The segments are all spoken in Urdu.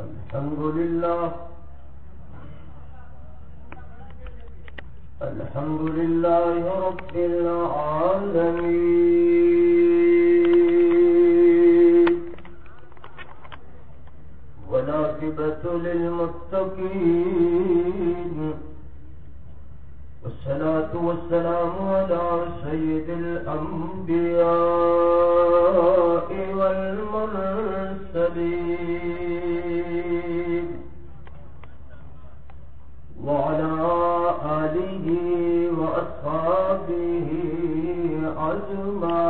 الحمد لله. الحمد لله رب العالمين. والعاقبة للمتقين. والصلاة والسلام على سيد الأنبياء والمرسلين.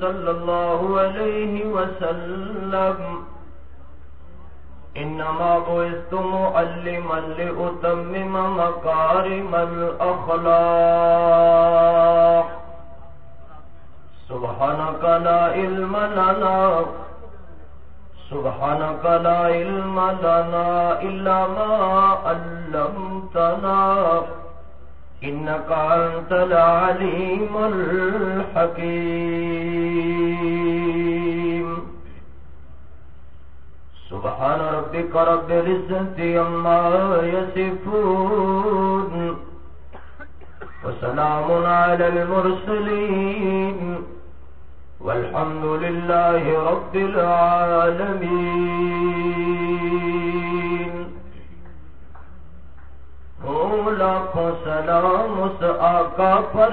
صلى الله عليه وسلم. إنما بعثت معلما لأتمم مكارم الأخلاق. سبحانك لا علم لنا، سبحانك لا علم لنا إلا ما علمتنا. إنك أنت العليم الحكيم. سبحان ربك رب العزة عما يصفون. وسلام على المرسلين. والحمد لله رب العالمين. لاکھوں سلام اس آقا پر،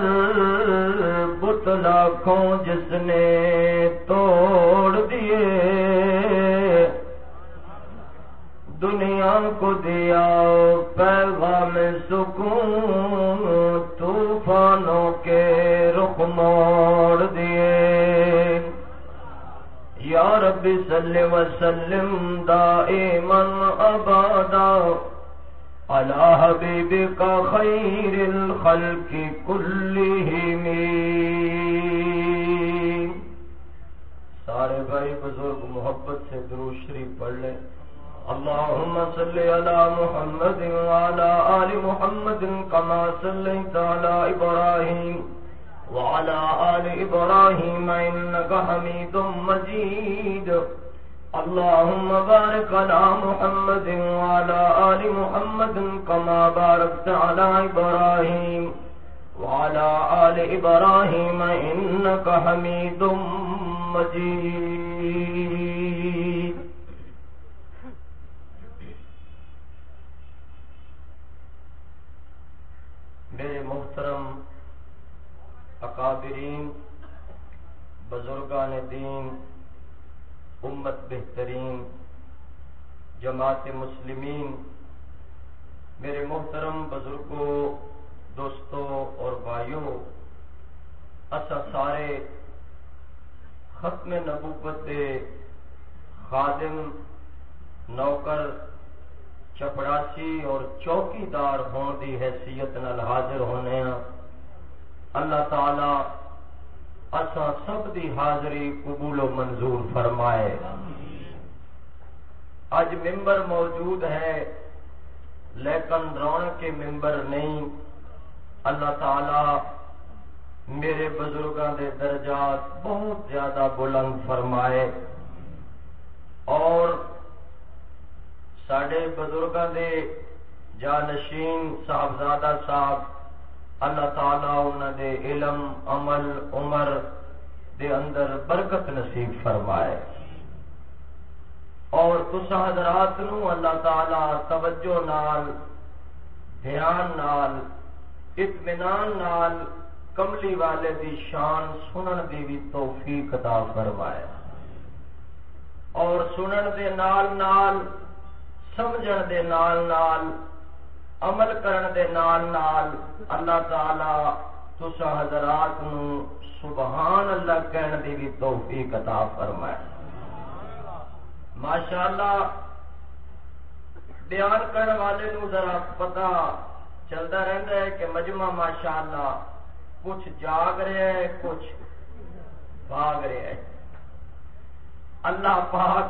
بت لاکھوں جس نے توڑ دیے۔ دنیا کو دیا پیغام سکون، طوفانوں کے رخ موڑ دیے۔ یا رب صلی وسلم، دائما ابادا على حبيبك خير الخلق كلهم. سارے بھائی بزرگ، محبت سے درود شریف پڑھ لیں۔ اللهم صل على محمد وعلى آل محمد كما صليت على إبراهيم وعلى آل إبراهيم إنك حميد مجيد اللهم بارك على محمد وعلى آل محمد كما باركت على إبراهيم وعلى آل إبراهيم إنك حميد مجيد. میرے محترم اکابرین، بزرگان دین امت بہترین، جماعت مسلمین، میرے محترم بزرگوں، دوستوں اور بھائیوں اصا سارے ختم نبوت دے خادم، نوکر، چپڑاسی اور چوکی دار ہون دی حیثیت نال حاضر ہونے ہیں اللہ تعالی اسا سب دی حاضری قبول و منظور فرمائے۔ اج ممبر موجود ہے، لیکن رون کے ممبر نہیں۔ اللہ تعالی میرے بزرگوں دے درجات بہت زیادہ بلند فرمائے۔ اور سڈے بزرگوں دے جانشین صاحبزادہ صاحب اللہ تعالی انہوں دے علم، عمل، عمر دے اندر برکت نصیب فرمائے۔ اور تسا حضرات نو اللہ تعالی توجہ نال، دھیان نال، اطمینان نال کملی والے دی شان سنن دی بھی توفیق عطا فرمائے۔ اور سنن دے نال نال، سمجھن دے نال نال عمل کرن دے نال نال اللہ تعالی تسا حضرات نو سبحان اللہ کہن دی بھی توفیق عطا فرمائے۔ ماشاءاللہ بیان کرنے والے نو ذرا پتا چلتا رہتا ہے کہ مجمع ماشاءاللہ کچھ جاگ رہے ہیں کچھ بھاگ رہے ہیں اللہ پاک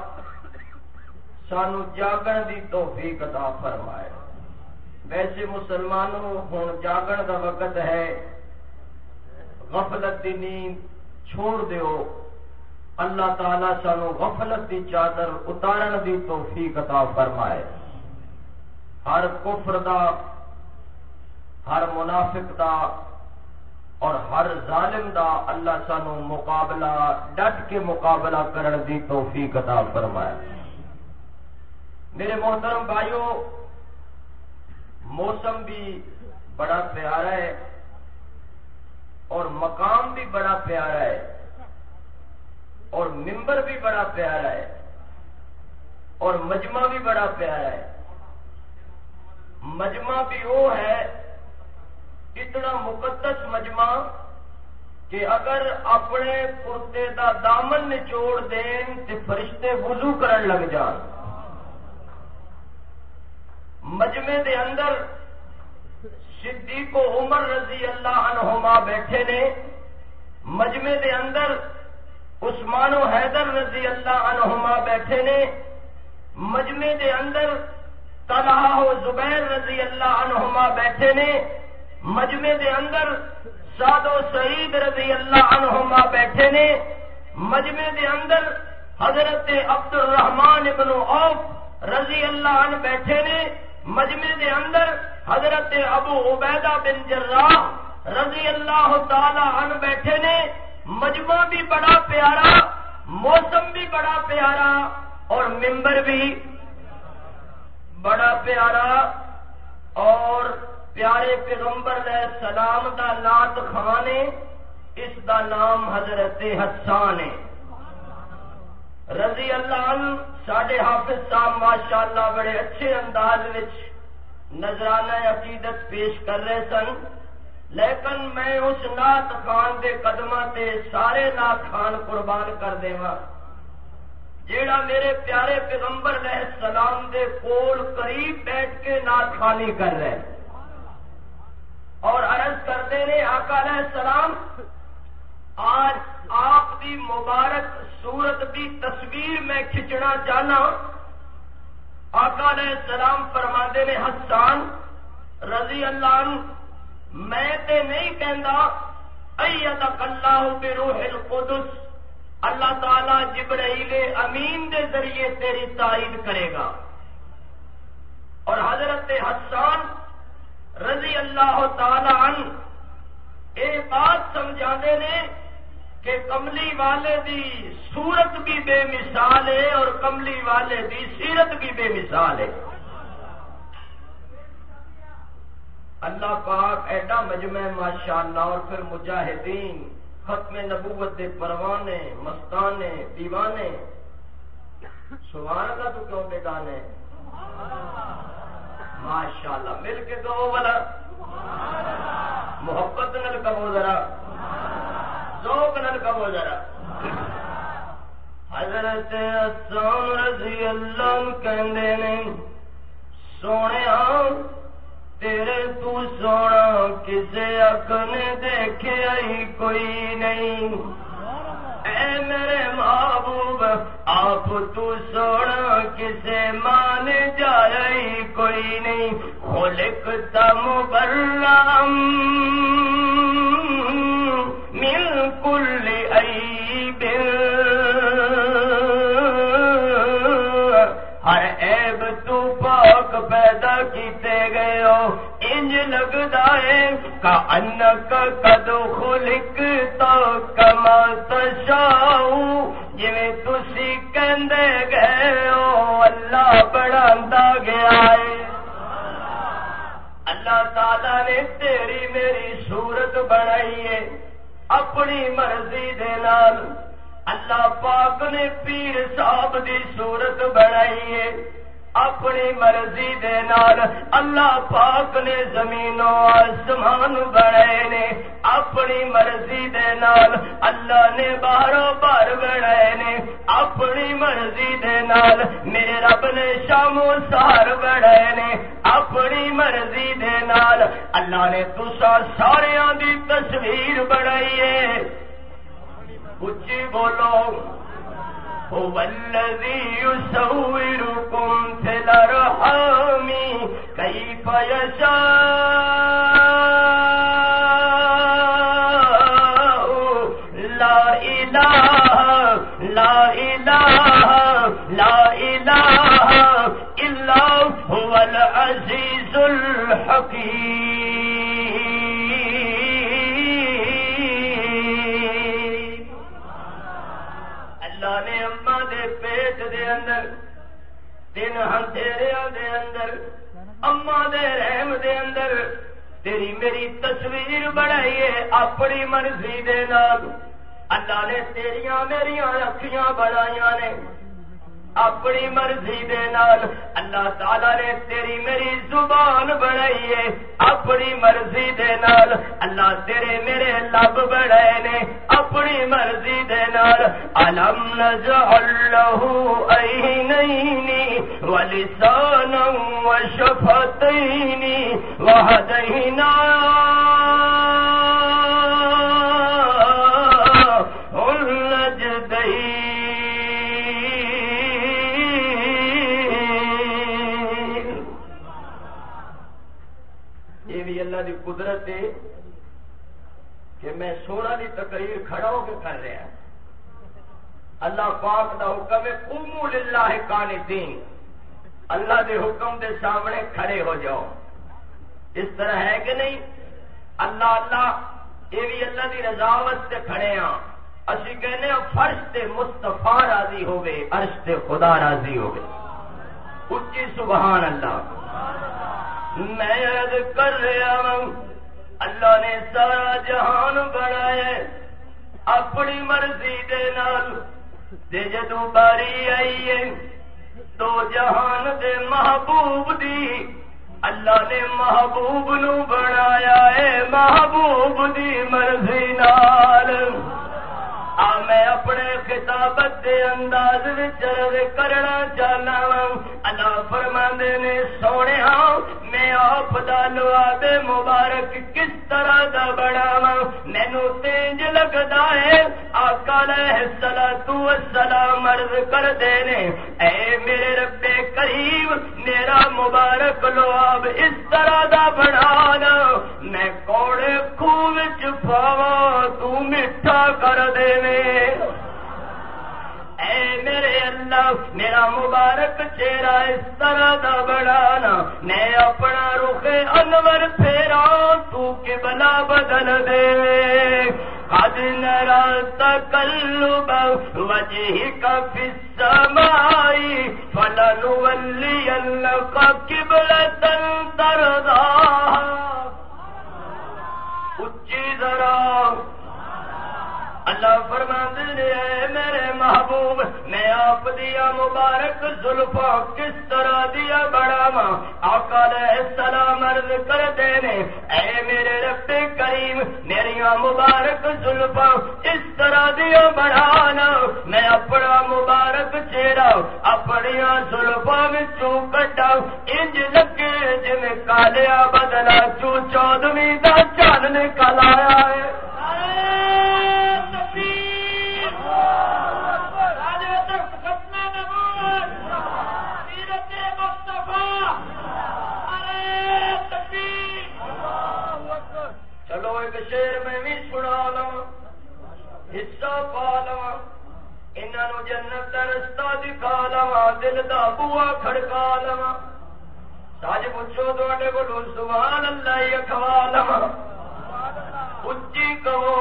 سانو جاگن دی توفیق عطا فرمائے۔ ویسے مسلمانوں ہوں جاگن دا وقت ہے غفلت دی نیند چھوڑ دیو اللہ تعالی سانو غفلت دی چادر اتارن دی توفیق عطا فرمائے ہر کفر دا ہر منافق دا اور ہر ظالم دا اللہ سانو مقابلہ ڈٹ کے مقابلہ کرن دی توفیق عطا فرمائے میرے محترم بھائیوں موسم بھی بڑا پیارا ہے اور مقام بھی بڑا پیارا ہے اور ممبر بھی بڑا پیارا ہے اور مجمع بھی بڑا پیارا ہے۔ مجمع بھی وہ ہے، اتنا مقدس مجمع کہ اگر اپنے کرتے دا دامن نچوڑ دین تو فرشتے وضو کرن لگ جان۔ مجمے دے اندر صدیق و عمر رضی اللہ عنہما بیٹھے نے۔ مجمے دے اندر عثمان و حیدر رضی اللہ عنہما بیٹھے نے۔ مجمے دے اندر طلحہ و زبیر رضی اللہ عنہما بیٹھے نے۔ مجمے دے اندر سعد و سعید رضی اللہ عنہما بیٹھے نے۔ مجمے دے اندر حضرت عبد الرحمان ابن عوف رضی اللہ عنہ بیٹھے نے۔ مجمع دے اندر حضرت ابو عبیدہ بن جراح رضی اللہ تعالی عنہ بیٹھے نے۔ مجمع بھی بڑا پیارا، موسم بھی بڑا پیارا اور ممبر بھی بڑا پیارا اور پیارے پیغمبر علیہ السلام دا نات خان اس دا نام حضرت حسان ہے۔ رضی اللہ عنہ سڈے حافظ صاحب ماشاء اللہ بڑے اچھے انداز نظرانہ عقیدت پیش کر رہے سن، لیکن میں اس نات خان کے قدم سے سارے نات خان قربان کر جیڑا میرے پیارے پیغمبر علیہ السلام دے کول قریب بیٹھ کے نات خانی کر رہے اور عرض کرتے ہیں آقا علیہ السلام، آج آپ کی مبارک سورت کی تصویر میں کھچنا چاہنا آقا علیہ السلام فرما نے، حسان رضی اللہ عنہ، میں تے نہیں کہندا، ایتک اللہ بروح القدس، اللہ تعالی جبرائیل امین دے ذریعے تیری تائید کرے گا۔ اور حضرت حسان رضی اللہ تعالی عنہ اے بات سمجھا نے کہ کملی والے دی صورت بھی بے مثال ہے اور کملی والے دی سیرت بھی بے مثال ہے۔ اللہ پاک ایڈا مجمع ماشاء اللہ اور پھر مجاہدین ختم نبوت دے پروانے، مستانے، دیوانے۔ سوار کا تو کیوں بیگانے ماشاء اللہ مل کے تو والا محبت نل کبو ذرا۔ ذوق نل کبو ذرا حضرت اسلام رضی اللہ کہندے نے سونے تیرے تو سونا کسے اک نے دیکھے آئی کوئی نہیں۔ اے میرے محبوب، آپ تو سونا کسے مان جائے کوئی نہیں۔ خلق تم پیدا کیتے گئے ہو انج لگتا ہے کا انک کدو خلق تو کما تشاؤ جی تھی کہندے گئے ہو اللہ بڑھا گیا ہے اللہ تعالی نے تیری میری صورت بنائی ہے اپنی مرضی دے نال اللہ پاک نے پیر صاحب دی صورت بنائی ہے اپنی مرضی دے نال اللہ پاک نے زمین و آسمان بنائے نے۔ اپنی مرضی دے نال اللہ نے باروں بار بنائے نے۔ اپنی مرضی دے نال میرے رب نے شامو سار بڑے نے۔ اپنی مرضی دے نال اللہ نے تسا سارے دی تصویر بڑھائی ہے۔ اچھی بولو۔ هو الذي يصوركم في الأرحام. كيف يشاء؟ لا إله لا إله لا إله إلا هو العزيز الحكيم. دے اندر تین ہتھیریا دے اندر، اما دے رحم دے اندر، تیری میری تصویر بنائیے اپنی مرضی دے نال۔ اللہ نے تیریاں میری اکھیاں بنایا نے۔ اپنی مرضی دے نال اللہ تعالی نے تیری میری زبان بنائی ہے۔ اپنی مرضی دے نال اللہ تیرے میرے لب بڑھائے نے۔ اپنی مرضی دے نال الم نجعل له عینین ولسانا وشفتین وهدینا قدرت ہے کہ میں سونا دی تقریر کھڑا ہو کے کر رہا اللہ پاک دا حکم ہے قومو للہ قانتین۔ اللہ دے حکم دے سامنے کھڑے ہو جاؤ۔ اس طرح ہے کہ نہیں؟ اللہ اللہ، یہ بھی اللہ دی رضاوت سے کھڑے ہاں اسی کہنے ہیں، فرش تے مستفا راضی ہوگے عرش تے خدا راضی ہوگے اچھی سبحان اللہ۔ میں کر رہا ہوں اللہ نے سارا جہان بنایا اپنی مرضی دے نال دے جدو باری آئی ہے تو جہان دے محبوب دی اللہ نے محبوب نو بنایا ہے، محبوب دی مرضی نال۔ میں اپنے خطابت دے انداز وچ کرنا چاہنا وا اللہ فرما نے، سونے ہاں میں آپ دا لواب مبارک کس طرح دا بڑا مینو تینج لگتا ہے، آقا علیہ الصلوۃ والسلام مرض کر دینے اے میرے رب کریم، میرا مبارک لواب اس طرح دا بڑھانا میں کوڑے خوہ وچ پاواں تو میٹھا کر دے اے میرے اللہ، میرا مبارک چہرہ اس طرح دا بڑھانا۔ میں اپنا رخ انور پھیرا، تو کہ بلا بدل دے۔ قد نرا تقلب وجهك في السماء فلنولينك قبلة ترضاها۔ اچھی ذرا اللہ فرما دے میرے محبوب، میں آپ دیا مبارک زلفا کس طرح دیا بڑا آقا علیہ السلام عرض کر دینے اے میرے رب کریم میری مبارک زلفا اس طرح دیا بڑھانا میں اپنا مبارک چہرہ اپنی زلفا بچوں کٹا انج لگے جن کالیا بدلا چو چودویں کا چند نکل آیا ہے۔ شیر میں بھی سنا حصہ پا انہوں جنت کا رستہ دکھا لوا دل کا بوا کھڑکا لوا سج پوچھو تے کو سبحان اللہ اخوا لوا اچھی کہو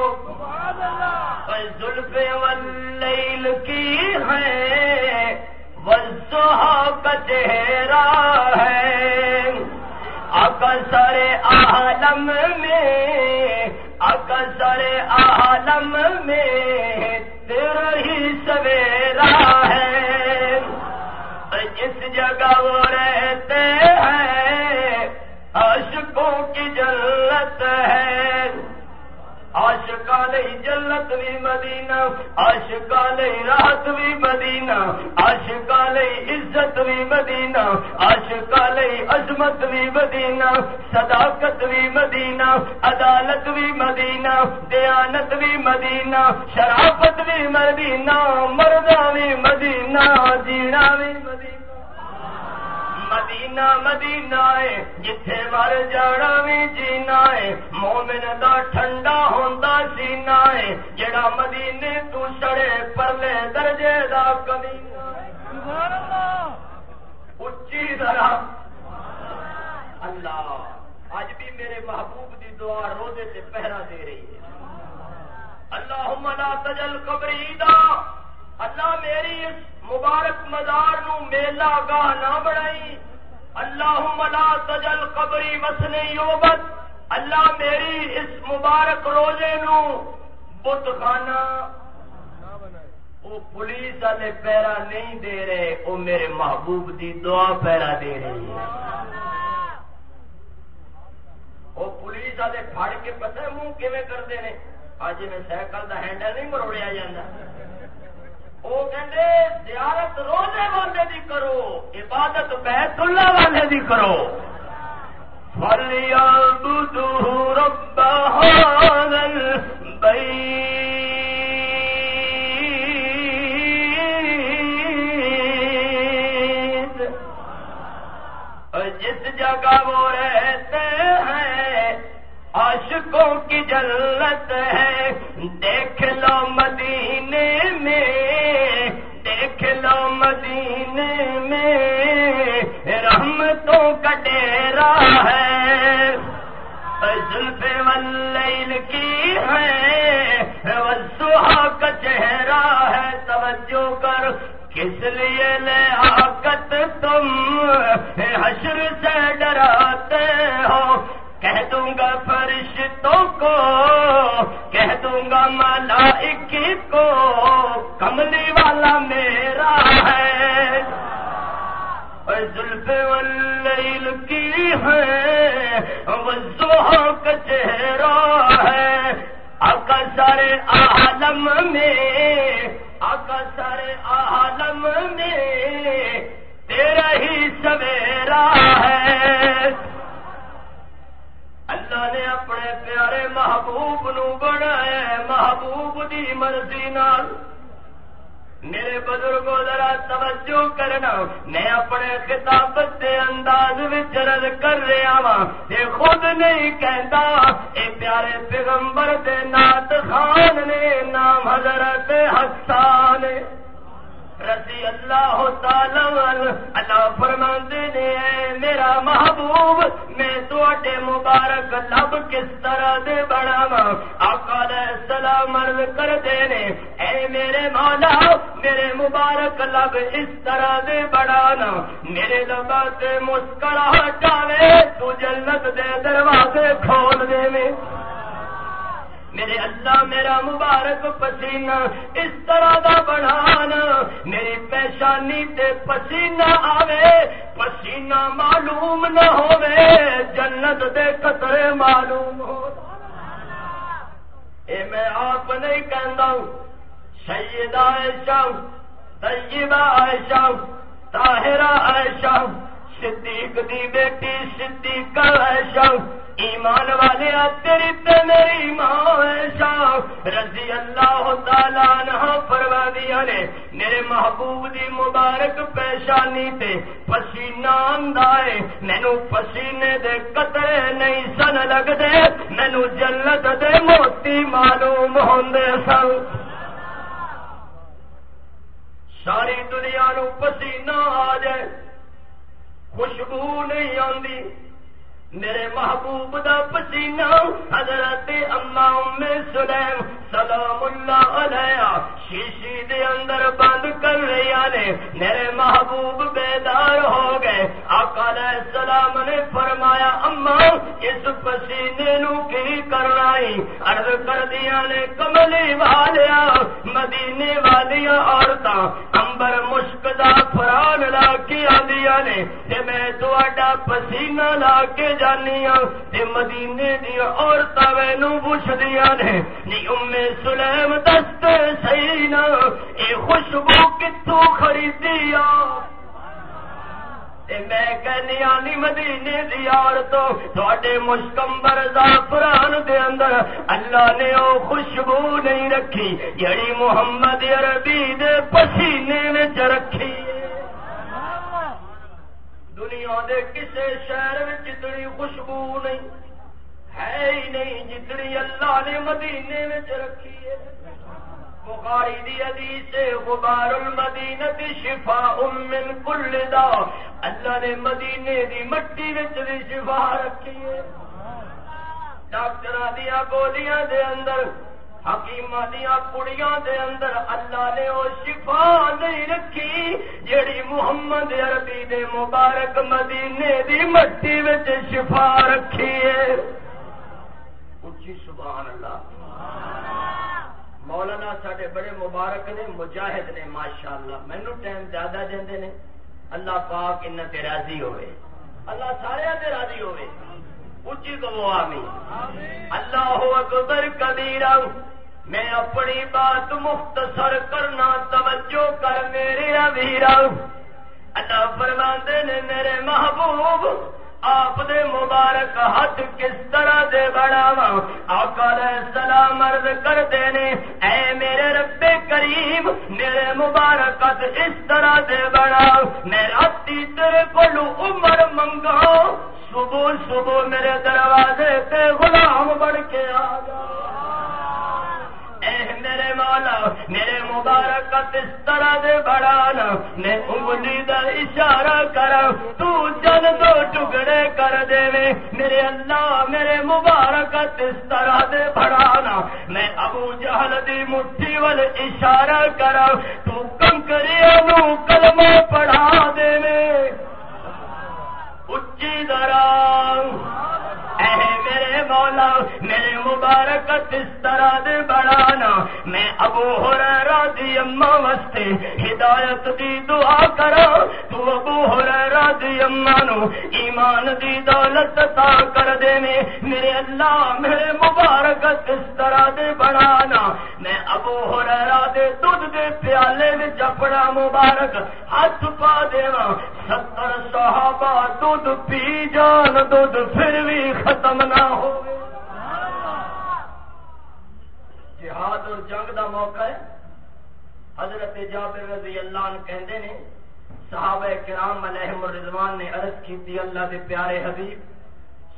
زلف واللیل کی ہے وزہا کا چہرہ ہے۔ اکثر عالم میں، اکثر عالم میں تیرا ہی سویرا ہے۔ جس جگہ وہ رہتے ہیں، عاشقوں کی جنت ہے۔ آشکان لئی جنت بھی مدینہ عاشقاں لئی راحت بھی مدینہ عاشقاں لئی عزت بھی مدینہ عاشقاں لئی عظمت بھی مدینہ، صداقت بھی مدینہ، عدالت بھی مدینہ، دیانت بھی مدینہ، شرافت بھی مدینہ، مردہ بھی مدینہ، جینا بھی مدینہ۔ مدینہ مدینہ ہے جتھے مر جانا بھی جینا ہے مومن دا ٹھنڈا ہوندا سینا ہے جڑا مدینے تو سڑے پرلے درجے دا کمی اچھی ذرا اللہ اج بھی میرے محبوب دی دعا روزے سے پہرا دے رہی ہے اللہ لا تجل قبری دا اللہ میری اس مبارک مزار نو میلا گاہ نہ بڑائی اللہ لا تجل قبری مسنے یوبت۔ اللہ میری اس مبارک روزے نو بت خانہ۔ وہ پولیس والے پیرا نہیں دے رہے وہ میرے محبوب دی دعا پیرا دے رہی ہے وہ پولیس والے پھڑ کے پتہ منہ کیون کرتے ہیں اج میں سائیکل کا ہینڈل نہیں مروڑیا جاتا وہ کہتے زیارت روزے والے دی کرو، عبادت بیت اللہ والے دی کرو۔ فلیا رب جس جگہ وہ رہتے ہیں، عاشقوں کی جلت ہے۔ دیکھ لو مدینے مدینے میں رحمتوں کا ڈیرا ہے۔ زلف واللیل کی ہے والسحا کا چہرہ ہے۔ توجہ کر، کس لیے لے آکت تم حشر سے ڈراتے ہو؟ کہہ دوں گا فرشتوں کو کی ہے وہ کا چہرہ ہے آقا سارے عالم میں، آقا سارے عالم میں تیرا ہی سویرا ہے۔ اللہ نے اپنے پیارے محبوب نو بنایا محبوب دی مرضی نال۔ میرے بزرگوں، ذرا توجہ کرنا۔ میں اپنے خطابت دے انداز رد کر رہا وا یہ خود نہیں کہتا، اے پیارے پیغمبر دے نات خان نے نام حضرت حسان۔ نے رضی اللہ تعالی اللہ فرما نے میرا محبوب، میں تے مبارک لب کس طرح دے بڑا آقا علیہ السلام عرض کر دینے اے میرے مولا، میرے مبارک لب اس طرح دے بڑانا میرے لبا سے مسکراہٹ آوے، تو جنت دے دروازے کھول دے میں۔ میرے اللہ، میرا مبارک پسینہ، اس طرح کا بڑھانا میری پیشانی تے پسینہ آوے، پسینہ معلوم نہ ہوے جنت دے قطرے معلوم ہو۔ اے میں آپ نہیں کہتا ہوں، سیدہ عائشہ طیبہ عائشہ طاہرہ عائشہ صدیق دی بیٹی صدیقہ عائشہ ایمان والے تیری تے میری ماں رضی اللہ تعالیٰ نہ فرما دیا نے، میرے محبوب دی مبارک پیشانی تے پسینہ آندا آندائے مینو پسینے دے قطرے نہیں سن لگ دے مینو جنت دے موتی معلوم ہوندے سن۔ ساری دنیا نو پسینہ آ جائے۔ خوشبو نہیں آندی۔ میرے محبوب دا پسینہ حضرت اما ام سلیم سلام اللہ علیہ۔ شیشی دے اندر بند کر رہی نے میرے محبوب بیدار ہو گئے۔ آقا علیہ السلام نے فرمایا، اما، اس پسینے نو کی کرنا عرض کر دیا نے، کملی والیا مدینے والیا عورتاں، امبر مشک دا فران لا کے آدیا نے۔ تے میں تو دیا پسینہ لا کے جانی جانیا تے مدینے دیا عورت وینو پوچھ دیا نے۔ نی ام سلیم دستے صحیح نا اے خوشبو کتوں خریدی آ میں کہنی آنی مدینے دی عورتوں تھوڑے مشکمبر زعفران دے اندر اللہ نے او خوشبو نہیں رکھی، جڑی محمد عربی دے پسینے وچ رکھی۔ دنیا دے کسے شہر میں جتنی خوشبو نہیں، ہے ہی نہیں جتنی اللہ نے مدینے میں رکھی ہے۔ بخاری دی حدیث غبار المدینہ شفاء من کل دا۔ اللہ نے مدینے دی مٹی وچ دی شفا رکھی ہے۔ ڈاکٹر دیا گولیاں دے اندر حکیم دیا کڑیاں دے اندر اللہ نے وہ شفا نہیں رکھی، جیڑی محمد عربی دے مبارک مدینے دی مٹی وچ شفا رکھی ہے۔ اچھی سبحان اللہ۔ مولانا سڈے بڑے مبارک نے، مجاہد نے ماشاء اللہ مینو ٹائم زیادہ دے نے۔ اللہ پاک ان راضی ہوئے اللہ سارے راضی ہوئے اچھی تو آمی اللہ اکبر کبیر میں اپنی بات مختصر کرنا توجہ کر میرے ابیر اللہ فرماندے نے، میرے محبوب آپ دے مبارک ہاتھ کس طرح دے بڑا آقا علیہ السلام عرض کر دینے، اے میرے رب کریم، میرے مبارک ہاتھ اس طرح دے بڑا میں راتی تیرے کو عمر منگاؤ صبح صبح میرے دروازے پہ غلام بڑھ کے آ جا میرے مولا میرے مبارک اس طرح دے بڑھانا میں انگلی دا اشارہ کرا، تو جن دو ٹکڑے کر دے میں میرے اللہ، میرے مبارک اس طرح دے بڑھانا۔ میں ابو جہل دی مٹھی وال اشارہ کرا، تو کم کنکری نو کلمہ پڑھا دے میں اچھی درا میرے مولا، میرے مبارک اس طرح دے بڑھانا۔ میں ابو ہو راضی اما وستے ہدایت دی دعا کرا تو ابو ہو راضی اما نو ایمان دی دولت تا کر دے میں۔ میرے اللہ، میرے مبارک اس طرح دے بڑھانا میں ابو ہو دے دودھ دے پیالے میں اپنا مبارک ہاتھ پا دینا ستر صحابہ دودھ پی جان، دودھ پھر بھی ختم نہ ہو جہاد اور جنگ دا موقع ہے۔ حضرت جابر رضی اللہ عنہ کہندے نے، صحابہ کرام علیہم الرضوان نے عرض کی تھی، اللہ دے پیارے حبیب،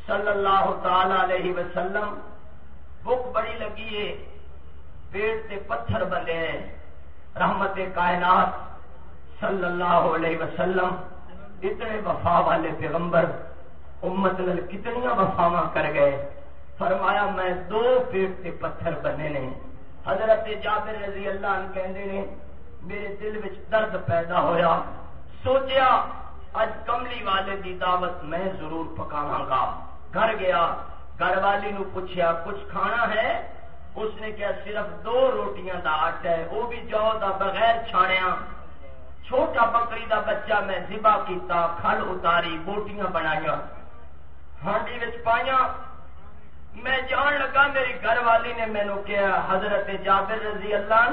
صلی اللہ تعالی علیہ وسلم، بھوک بڑی لگی ہے، پیٹ سے پتھر بندے ہیں۔ رحمت کائنات، صلی اللہ علیہ وسلم، اتنے وفا والے پیغمبر، امت نل کتنی وفاوا کر گئے۔ فرمایا، میں دو پیٹ سے پتھر بنے نے۔ حضرت جابر رضی اللہ عنہ کہندے نے، میرے دل وچ درد پیدا ہویا۔ سوچیا اج کملی والے دی دعوت میں ضرور پکاواں گا۔ گھر گیا، گھر والی نو پوچھیا، کچھ کھانا ہے؟ اس نے کیا صرف دو روٹیاں دا آٹا ہے، وہ بھی جو دا بغیر چھاڑیا چھوٹا بکری دا بچہ میں ذبح کیتا، کھل اتاری، بوٹیاں بنایا ہانڈی وچ پایا میں جان لگا، میری گھر والی نے مینو کیا حضرت جابر رضی اللہ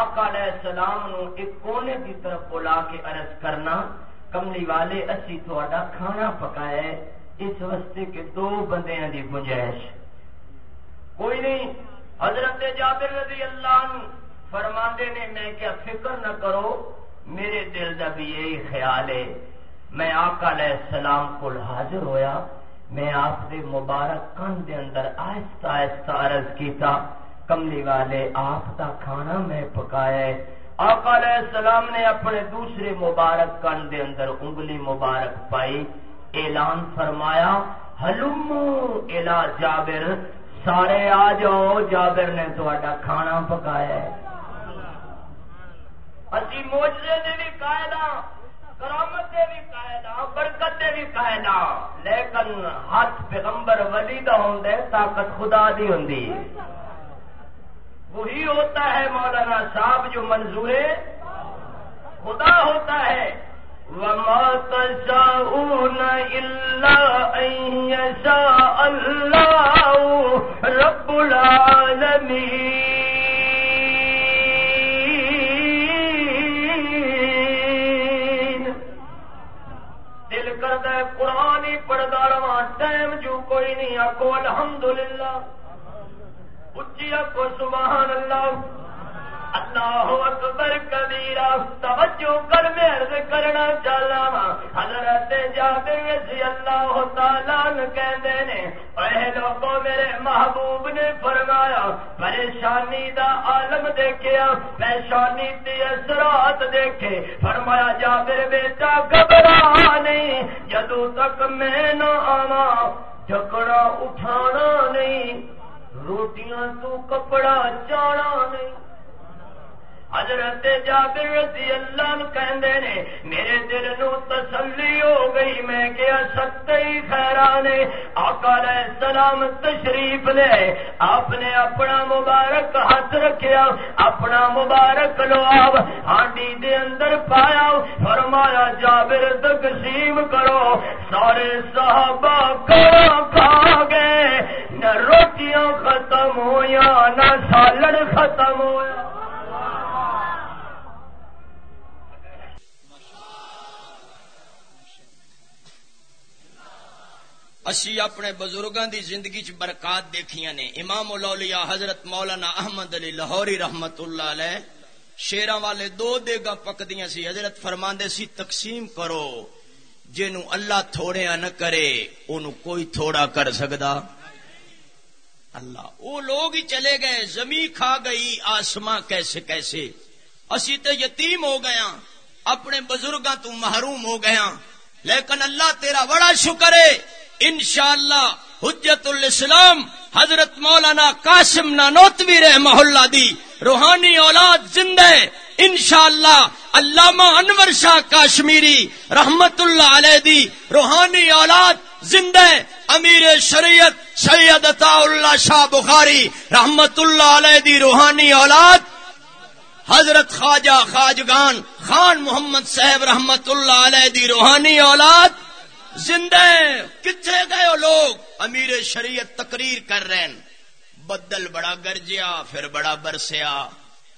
آقا علیہ السلام نو ایک کونے کی طرف بلا کے عرض کرنا، کملی والے، اسی تھوڑا کھانا پکایا اس واسطے کے دو بندیاں دی گنجائش۔ کوئی نہیں، حضرت جابر رضی اللہ فرماندے نے، میں کیا فکر نہ کرو، میرے دل کا بھی یہی خیال ہے۔ میں آقا علیہ السلام کو حاضر ہویا میں آپ دے مبارک کن دے اندر آہستہ آہستہ عرض کیتا، کملی والے آپ کا کھانا میں پکایا آقا علیہ السلام نے اپنے دوسرے مبارک کن دے اندر انگلی مبارک پائی۔ اعلان فرمایا ہلوم الا جابر، سارے آ جاؤ، جابر نے تا کھانا پکایا اسی موجے نے بھی قائدہ ہاں۔ کرامت دے بھی قائدہ برکت دے بھی قائدہ لیکن ہاتھ پیغمبر ولی دا ہوں طاقت خدا دی ہوں وہی ہوتا ہے مولانا صاحب جو منظور خدا ہوتا ہے۔ وما تشاءون إلا أن يشاء الله رب العالمين۔ میں قرآن ہی پڑھتا رہا ٹائم جو کوئی نہیں آکو الحمدللہ۔ اچھی آکو سبحان اللہ اللہ اکبر کبیرہ توجہ کر، میں عرض کرنا چاہا ہاں، حضرت جابر رضی اللہ تعالیٰ کہندے نے اے لوگوں میرے محبوب نے فرمایا، پریشانی دا عالم دیکھیا، پریشانی دی اثرات دیکھے۔ فرمایا جا میرے بیٹا گھبرا نہیں، جدو تک میں نہ آنا، جھکڑا اٹھانا نہیں، روٹیاں تو کپڑا چاڑا نہیں۔ حضرت جابر رضی اللہ عنہ کہندے نے، میرے دل نو تسلی ہو گئی، میں کیا سکتے ہی خیرانے آقا علیہ السلام تشریف لے، آپ نے اپنا مبارک ہاتھ رکھیا، اپنا مبارک لواب ہانڈی دے اندر پایا، فرمایا، جابر تقسیم کرو، سارے صحابہ کرا کھا گئے، نہ روٹیاں ختم ہویا نہ سالن ختم ہویا اسی اپنے بزرگاں دی زندگی چ برکات دیکھیاں نے۔ امام الاولیاء حضرت مولانا احمد علی لاہوری رحمت اللہ علیہ شیراں والے دو دیگا پکدیاں سی۔ حضرت فرماندے سی، تقسیم کرو۔ جنو اللہ تھوڑے نہ کرے اونو کوئی تھوڑا کر سکدا۔ اللہ وہ لوگ ہی چلے گئے، زمین کھا گئی، آسماں کیسے کیسے۔ اسی تے یتیم ہو گیا اپنے بزرگاں تو محروم ہو گیا لیکن اللہ تیرا بڑا شکر ہے۔ انشاءاللہ حجت الاسلام حضرت مولانا قاسم نانوتوی رحمہ اللہ دی روحانی اولاد زندہ انشاءاللہ علامہ انور شاہ کاشمیری رحمت اللہ علیہ دی روحانی اولاد زندہ امیر شریعت سید عطا اللہ شاہ بخاری رحمت اللہ علیہ دی روحانی اولاد حضرت خواجہ خواجگان خان محمد صاحب رحمت اللہ علیہ دی روحانی اولاد زندہ کتنے گئے لوگ؟ امیر شریعت تقریر کر رہے ہیں۔ بدل بڑا گرجیا، پھر بڑا برسیا۔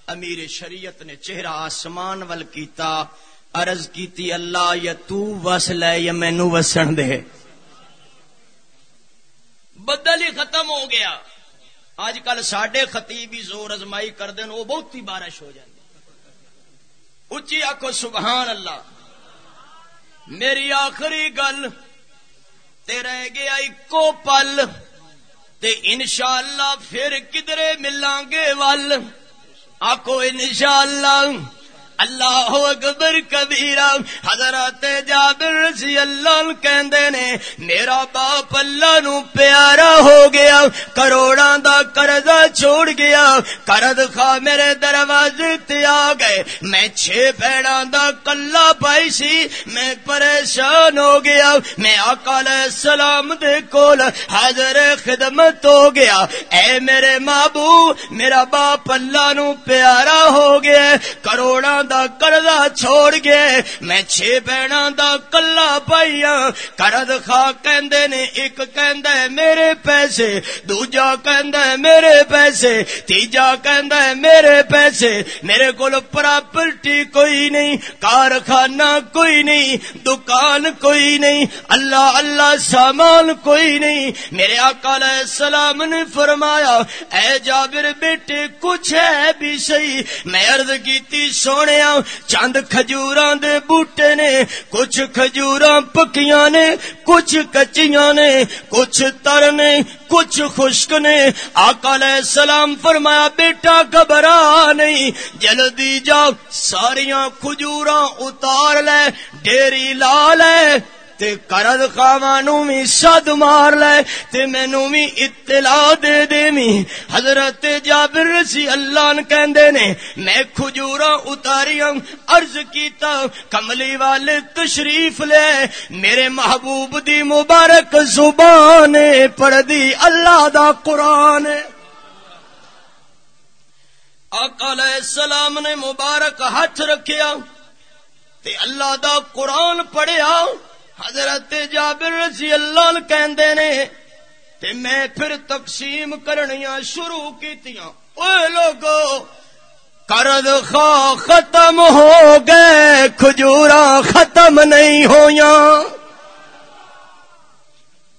امیر شریعت نے چہرہ آسمان ول کیتا۔ عرض کیتی، اللہ یا تو وس لے یا مینو وسن دے۔ بدل ہی ختم ہو گیا۔ اج کل سڈے خطیب زور ازمائی کر دین وہ بہت ہی بارش ہو جاتی اچھی آخو سبحان اللہ۔ میری آخری گل تے رہ گیا اکو پل تے انشاءاللہ پھر کدرے ملانگے گے ول۔ آکو انشاءاللہ اللہ اکبر کبیرا حضرت جابر رضی اللہ کہندے نے، میرا باپ اللہ نو پیارا ہو گیا، کروڑاں دا قرضہ چھوڑ گیا، قرض خا میرے دروازے تے آ گئے۔ میں چھ بہناں دا کلا پائی سی، میں پریشان ہو گیا۔ میں آقا علیہ السلام دے کول حاضر خدمت ہو گیا۔ اے میرے مابو میرا باپ اللہ نو پیارا ہو گیا۔ کروڑاں دا چھوڑ گئے۔ میں چھ بہنا دا کلا پائیا کرد خا کہندے نے، ایک کہندا ہے میرے پیسے، دوجا کہندا ہے میرے پیسے، تیجا کہندا ہے میرے پیسے۔ میرے کول پراپرٹی کوئی نہیں، کارخانہ کوئی نہیں، دکان کوئی نہیں، اللہ اللہ سامان کوئی نہیں۔ میرے آقا علیہ السلام نے فرمایا، اے جابر بیٹے، کچھ ہے بھی صحیح؟ میں عرض کیتی، سونے چند کھجوراں دے بوٹے نے کچھ کھجوراں پکیاں نے کچھ کچیاں نے کچھ تر نے کچھ خشک نے آقا علیہ السلام فرمایا بیٹا گھبرا نہیں جلدی جا ساریاں کھجوراں اتار لے ڈیری لا لے تے کرد خاوانو می صد مار لے تے مینو می اطلاع دے دے می حضرت جابر رسی اللہ نے کہندے نے، میں کھجوراں اتاریاں عرض کیتا، کملی والے تشریف لے۔ میرے محبوب دی مبارک زبان پڑھ دی اللہ دا قرآن۔ آقا علیہ السلام نے مبارک ہاتھ رکھیا تے اللہ دا قرآن پڑھیا۔ حضرت جابر رضی اللہ کہندے نے، تے میں پھر تقسیم کرنیاں شروع کیتیاں۔ اوے لوگو کرد خواہ ختم ہو گئے کھجورا ختم نہیں ہویاں۔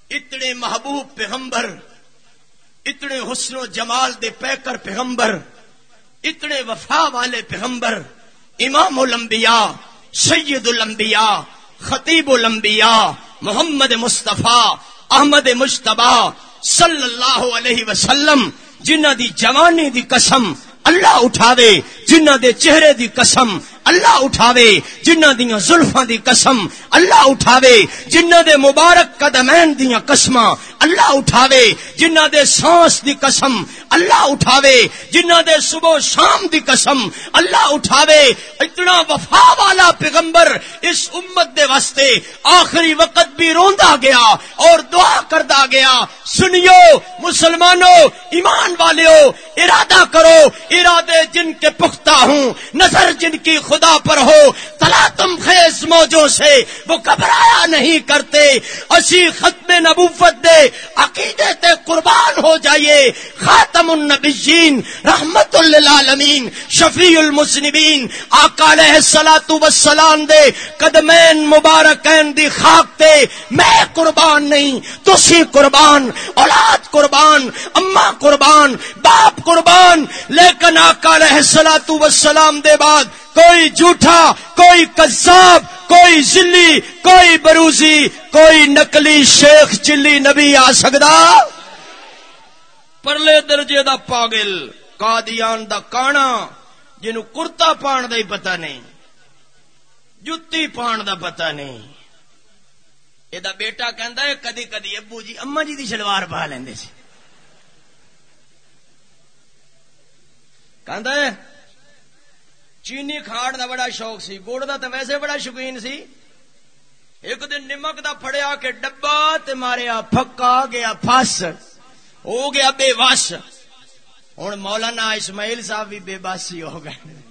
اتنے محبوب پیغمبر، اتنے حسن و جمال دے پیکر پیغمبر، اتنے وفا والے پیغمبر، امام الانبیاء، سید الانبیاء خطیب الانبیاء، محمد مصطفیٰ، احمد مشتبہ صلی اللہ علیہ وسلم، جنہ دی جوانی دی قسم اللہ اٹھاوے جنہ دے چہرے دی قسم اللہ اٹھاوے، جنہ دیاں زلفاں دی قسم اللہ اٹھاوے، جنہ دے مبارک قدمین دیاں قسماں اللہ اٹھاوے، جنہ دے سانس دی قسم اللہ اٹھاوے، جنہ دے صبح شام دی قسم اللہ اٹھاوے۔ اتنا وفا والا پیغمبر اس امت دے واسطے آخری وقت بھی روندا گیا اور دعا کردا گیا۔ سنیو مسلمانوں ایمان والیو، ارادہ کرو، ارادے جن کے پختہ ہوں، نظر جن کی خود خدا پر ہو، تلا تم خیز موجوں سے، وہ گھبرایا نہیں کرتے۔ اسی ختم نبوت دے، عقیدے تے قربان ہو جائیے۔ خاتم النبیین، رحمت للعالمین، شفیع المسلمین آقا علیہ الصلوۃ والسلام دے، قدمین مبارکین دی خاک تے۔ میں قربان نہیں، تسی قربان، اولاد قربان اما قربان، باپ قربان۔ لیکن آقا علیہ الصلوۃ والسلام دے بعد کوئی جھوٹا، کوئی کذاب، کوئی ذلی، کوئی بروزی، کوئی نقلی شیخ چلی نبی آ سکتا پرلے درجے دا پاگل، قادیان دا کانا جنو کرتا پان دا ہی پتا نہیں، جتی پان دا پتا نہیں۔ یہ بیٹا کہندا ہے، کدی کدی ابو جی اما جی دی شلوار پا لیندے سی۔ کہندا ہے چینی کھاڑ دا بڑا شوق سی، گڑ دا تو ویسے بڑا شوقین سی۔ ایک دن نمک دا پھڑیا کے ڈبا تے ماریا، پھکا گیا، پھس۔ ہو گیا بے بس ہوں مولانا اسماعیل صاحب بھی بے باسی ہو گئے۔